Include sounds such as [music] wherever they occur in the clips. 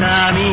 Sami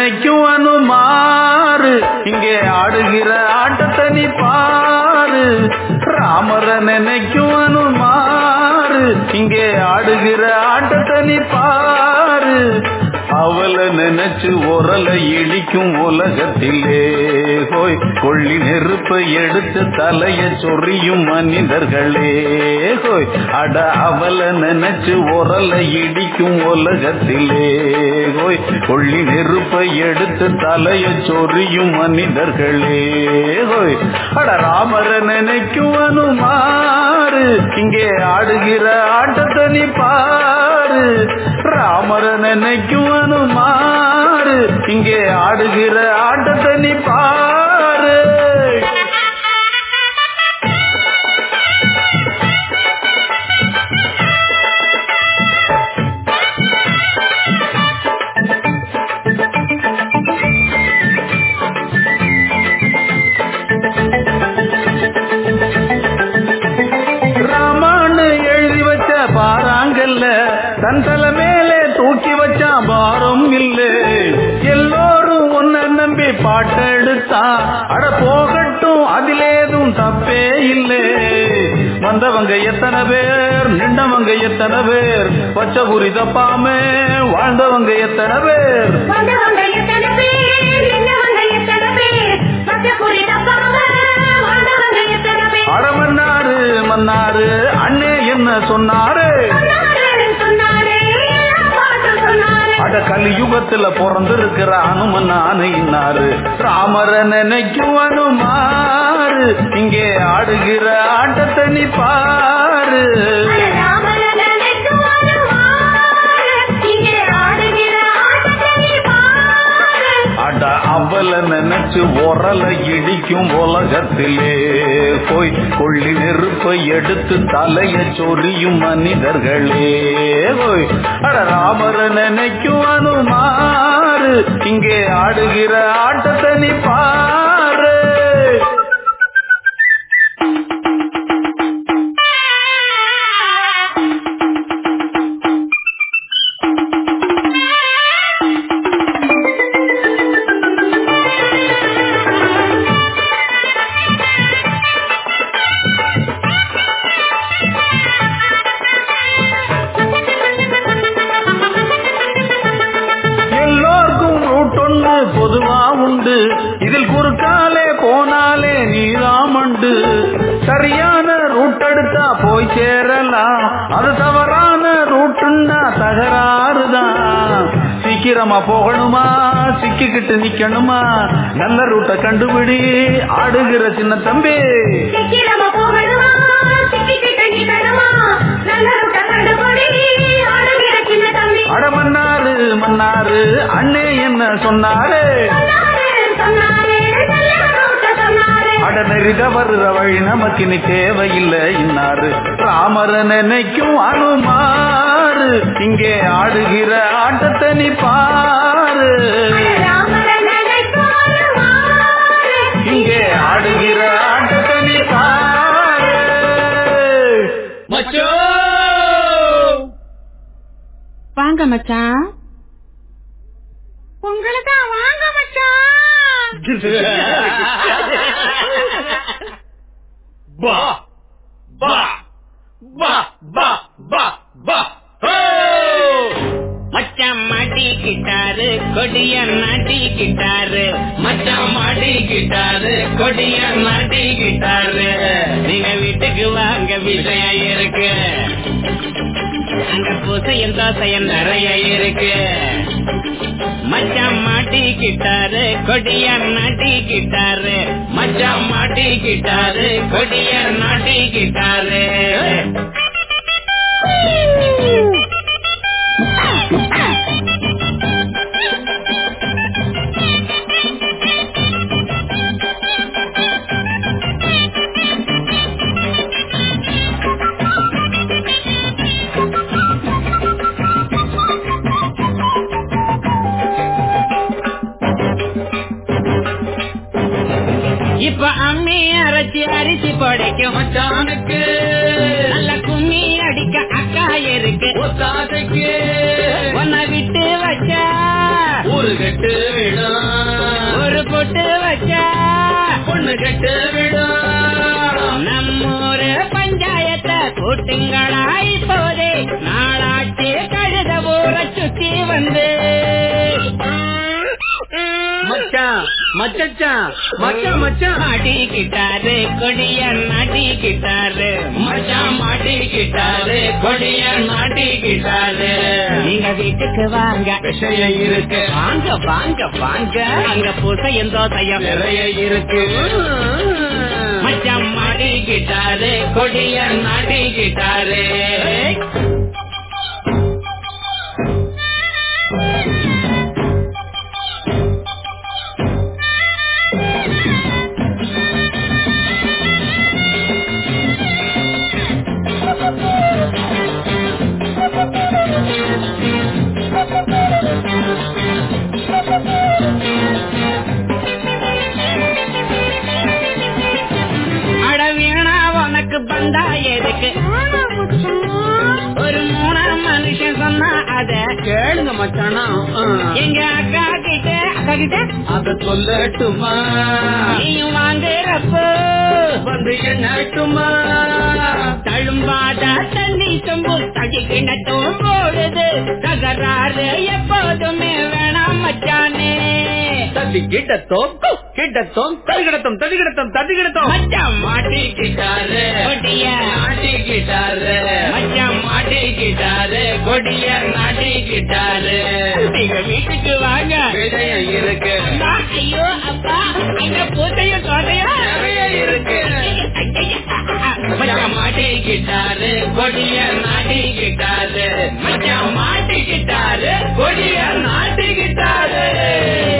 என்னைக்கும் அனுமாறு இங்கே ஆடுகிற ஆட்டத்தை நீ பாரு. ராமர நினைக்கும் அனுமாறு இங்கே ஆடுகிற ஆட்டத்தை நீ பாரு. அவளை நினைச்சு உரலை இடிக்கும் உலகத்திலே. போய் கொள்ளி நெருப்பை எடுத்து தலைய சொறியும் மனிதர்களே ஹோய். அட அவல நினைச்சு உரல இடிக்கும் உலகத்திலே ஹோய். கொள்ளி நெருப்பை எடுத்து தலைய சொறியும் மனிதர்களே ஹோய். அட ராமர நினைக்கும் அனுமாறு இங்கே ஆடுகிற ஆட்டத்தை நீ பாரு. ராமர நினைக்கும் அனுமாறு இங்கே ஆடுகிற ஆட்டத்தை நீ பாரு. பாட்டெடுத்தா? அட போகட்டும் அதிலேதும் தப்பே இல்லை. வந்தவங்க எத்தனை பேர் நின்றவங்க எத்தனை பேர்? பச்சை பேர்? தப்பாம வாழ்ந்தவங்க எத்தனை பேர்? அட மன்னாரு மன்னாரு அண்ணே என்ன சொன்னாரு? அட கலியுகத்துல பிறந்திருக்கிற அனுமன் ஆனையினாரு ராமர நினைக்கும் அனுமாறு இங்கே ஆடுகிற ஆட்டத்தை நீ பாரு. அவல நினைச்சு உரல இடிக்கும் உலகத்திலே. போய் கொள்ளி நெருப்பை எடுத்து தலைய சொரியும் மனிதர்களே. போய் அட ராமர நினைக்கும் அனுமாறு இங்கே ஆடுகிற ஆட்டத்தை நீ பாரு போய் சேரலாம். அது தவறான ரூட்டுன்னா தகராறுதான் சீக்கிரமா போகணுமா? சிக்கிக்கிட்டு நிக்கணுமா? நல்ல ரூட்டை கண்டுபிடி ஆடுகிற சின்ன தம்பி. சீக்கிரமா போகணுமா? சிக்கிக்கிட்டு நிக்கணுமா? நல்ல ரூட்ட கண்டுபிடி ஆடுகிற சின்ன தம்பி. அட மன்னாரு மன்னாரு அண்ணே என்ன சொன்னாரு. அடநெறி தவறுற வழி நமக்கு இனி தேவையில்லை இன்னாரு. ராமர நினைக்கும் அனுமாறு இங்கே ஆடுகிற ஆட்டத்தை நீ பாரு. இங்கே ஆடுகிற ஆட்டத்தை நீ பாரு. வாங்க மச்சான். உங்களுக்கு வாங்க மச்சான். [laughs] மாட்டிக்கிட்டாரு. கொடிய நாட்டிக்கிட்டாரு மாட்டிக்கிட்டாரு. அடிக்க மச்சானுக்கு நல்ல கும்மி அடிக்க அக்கா இருக்கு. ஒத்தாதைக்கு ஒன்ன விட்டு வச்சா. ஒரு கட்டு விடும் ஒரு பொட்டு வச்சா. பொண்ணு கட்டு விடும் நம்மூரு பஞ்சாயத்தை கூட்டுங்களா இப்போதே நாளாச்சு கழுத ஊர சுத்தி வந்து. மச்சான் மச்சான். மச்சான் மச்சான் மாட்டிக்கிட்டாரு கொடிய மாட்டிக்கிட்டாரு மச்சான் மாட்டிக்கிட்டாரு கொடிய மாட்டிக்கிட்டாரு நீங்க வீட்டுக்கு வாங்க. விஷயம் இருக்கு. வாங்க வாங்க வாங்க. அங்க பூசையும் தோசையும் நிறைய இருக்கு. மச்சான் மாட்டிக்கிட்டாரு கொடிய மாட்டிக்கிட்டாரு பந்தா எதுக்கு? ஒரு மூணா மனுஷன் சொன்னா அத கேளுங்க மச்சானா. எங்க அக்கா கிட்ட அக்கா கிட்ட? அத சொல்லட்டுமா? நீயும் வாங்குறப்போ. வந்து என்னட்டுமா தழும்பாத தண்ணி சொம்பு தடி கிணட்டும் போடுது. தகராறு எப்போதுமே வேணாம். தட்டி கிட்டத்தோம் கிட்டத்தோம் தடிகிடத்தோம் தடிகிடத்தோம் தடிகிடத்தோம். மச்சான் மாட்டிக்கிட்டாரு. கொடிய. மாட்டிக்கிட்டாரு. மச்சான் மாட்டிக்கிட்டாரு. கொடிய மாட்டிக்கிட்டாரு. நீங்க வீட்டுக்கு வாங்க. விஷயம் இருக்கு. ஐயோ அப்பா அங்க பூத்தையும் தோட்டையும் நிறைய இருக்கு. மச்சான் மாட்டிக்கிட்டாரு. கொடிய மாட்டிக்கிட்டாரு. மச்சான் மாட்டிக்கிட்டாரு. கொடிய மாட்டிக்கிட்டாரு.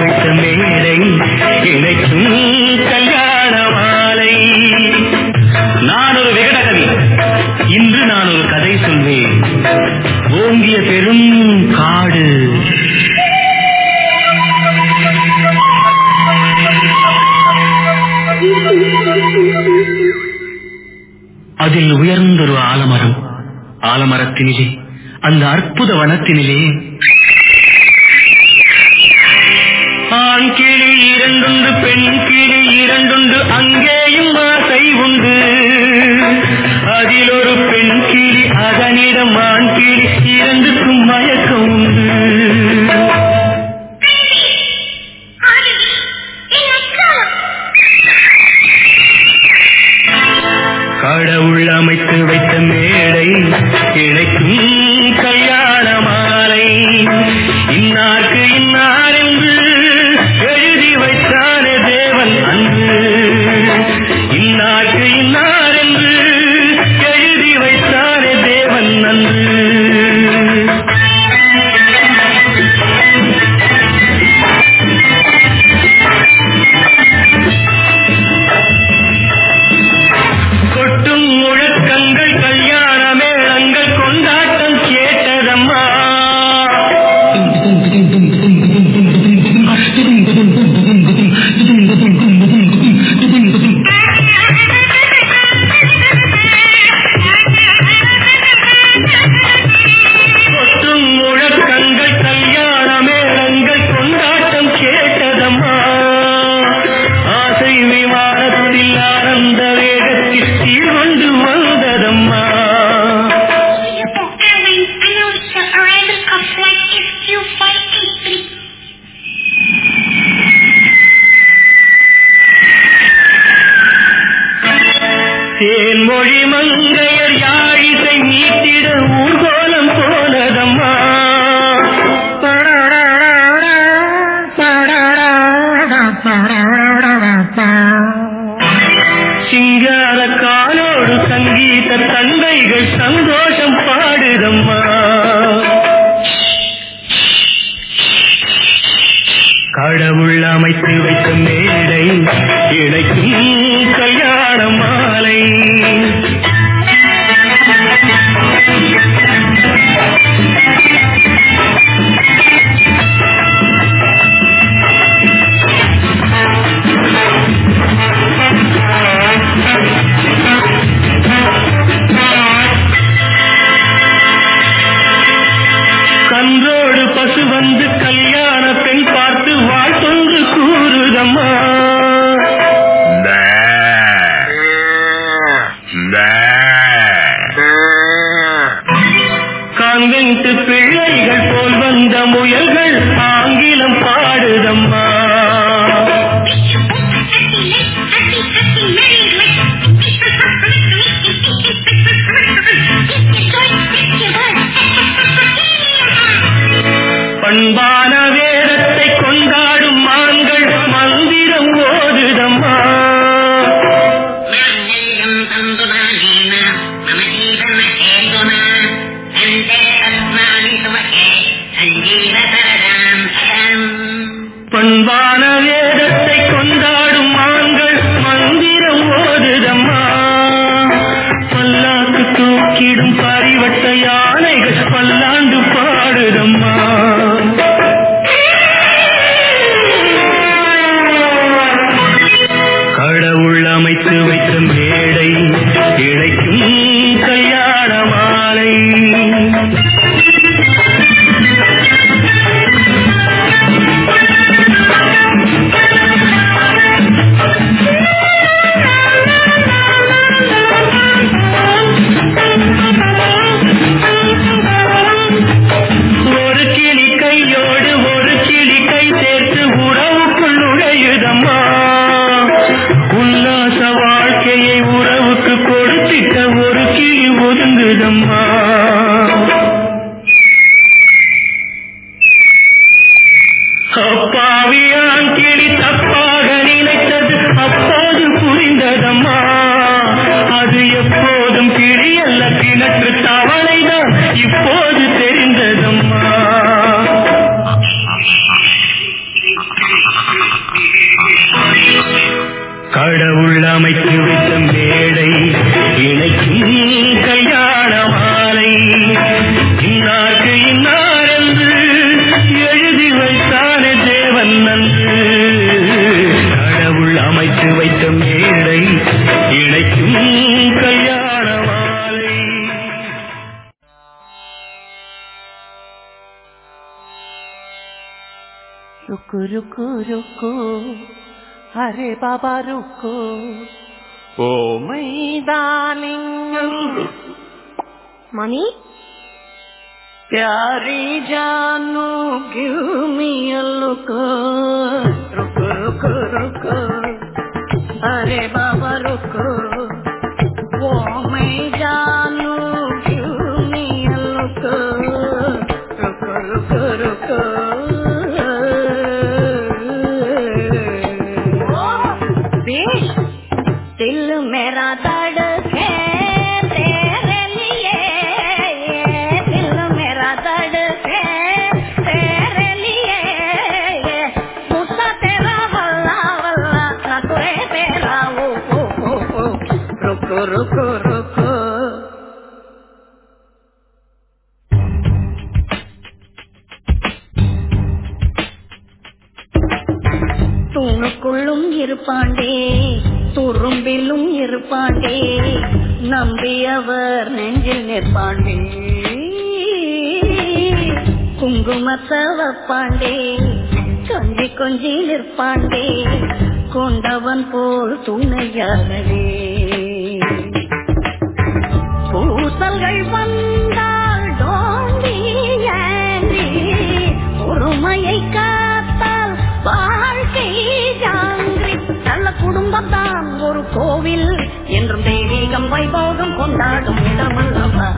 அமைத்து வைத்த மேடை இணைக்கும் கல்யாண மாலை. நான் ஒரு விகடகவி இன்று நான் ஒரு கதை சொல்வேன். ஓங்கிய பெரும் காடு. அதில் உயர்ந்தொரு ஆலமரம். ஆலமரத்தினிலே அந்த அற்புத வனத்தினிலே இன்னார்க்கு இன்னாரே காற்றிடும் பாரிவட்ட யானைகள் பல்லாண்டு பாடுதம். கிடக்கும் கிளி அல்ல கிணற்று தவளைதான் இப்போது தெரிந்ததம்மா. கடவுள் அமைத்து रुको, अरे बाबा रुको। ओ मई डार्लिंग मम्मी प्यारी जानो, गिव मी रुको रुको रुको रुको। अरे बाबा கொஞ்சி நிற்பாண்டே கொண்டவன் போல் துணையாகவே. பூசல்கள் வந்தால் தோண்டி ஏந்தி பொறுமையை காத்தால் வாழ்க்கை ஜாங்கிரி நல்ல குடும்பம் தான் ஒரு கோவில் என்றும் தெய்வீகம் வைபோகம் கொண்டாடும் இடமல்லவா.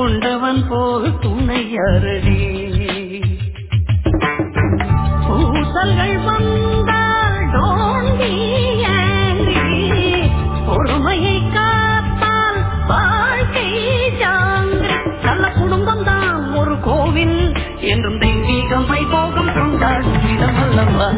கொண்டவன் போல் துணை அருளே. பூசல்கள் வந்தால் டோண்டிய பொறுமையை காத்தால் வாழ்க்கை ஜாங்கிரி. நல்ல குடும்பம் தான் ஒரு கோவில் என்றும் தெய்வீகமாய் போகும் கொண்டாடும் இடம் அல்லவா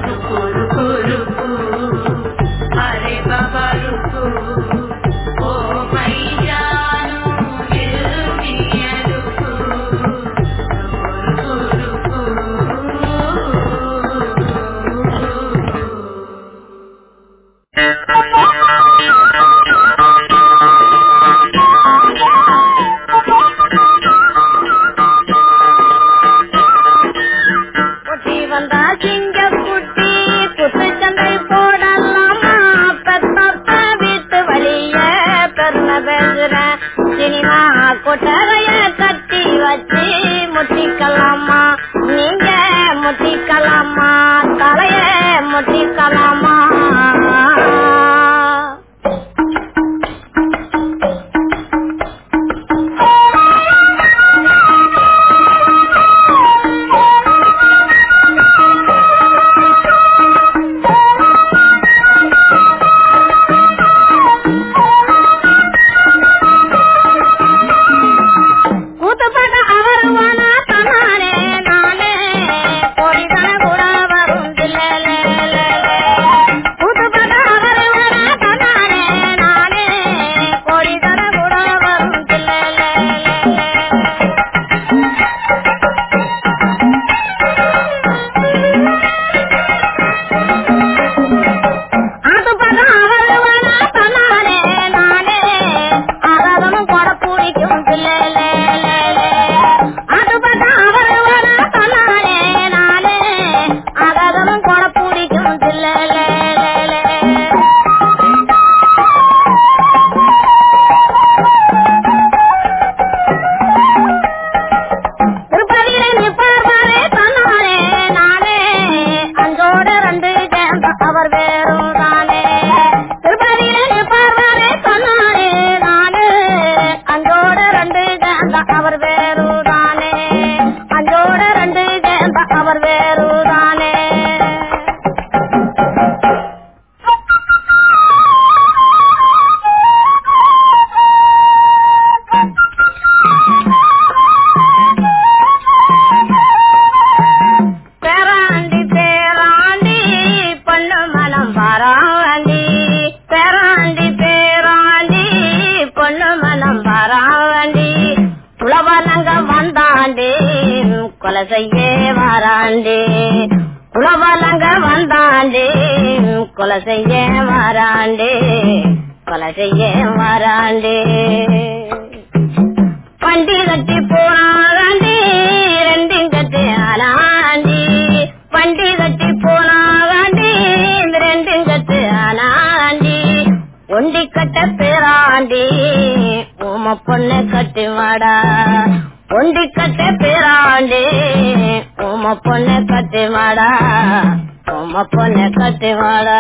எழுதுற சினிமா கொட்டகைய கட்டி வச்சு முட்டிக்கலாமா. கொலை வாராண்டே. உழவலங்க வந்தாண்டே. கொலை செய்ய வாராண்டே. கொலை செய்ய வாராண்டே. பண்டி கட்டி போனாண்டி ரெண்டும் கட்டி ஆனாண்டி பண்டி கட்டி போனாண்டி ரெண்டும் கட்டு ஆனாண்டி ஒண்டி கட்ட பேராண்டி. உம பொண்ணு கட்டுவாடா வாடா ஒண்டி கட்ட பேராண்டி. உம பொண்ணு கட்டி மாடா உம பொண்ணு கட்டி மாடா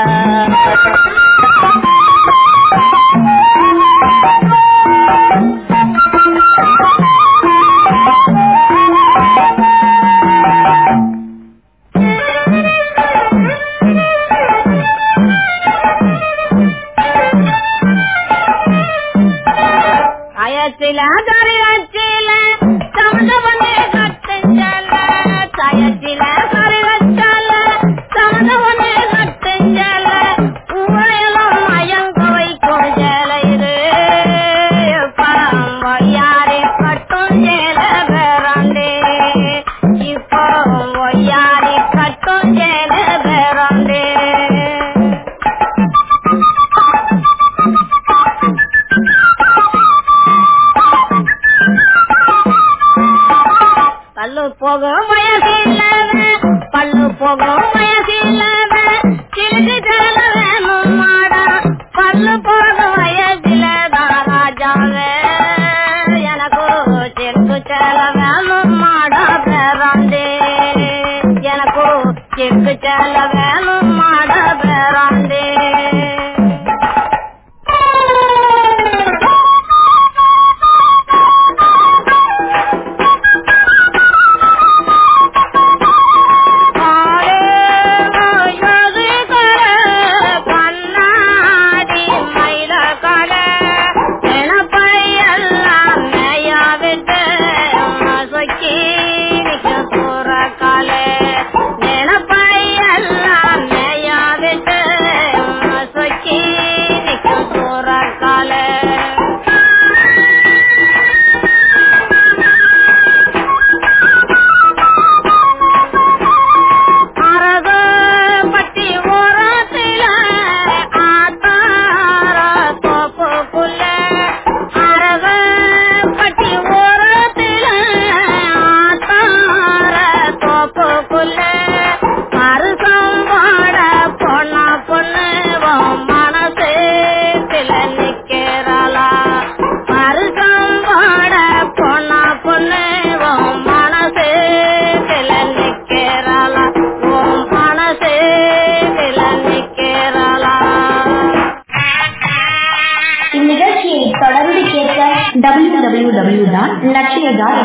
Chip Jalavello.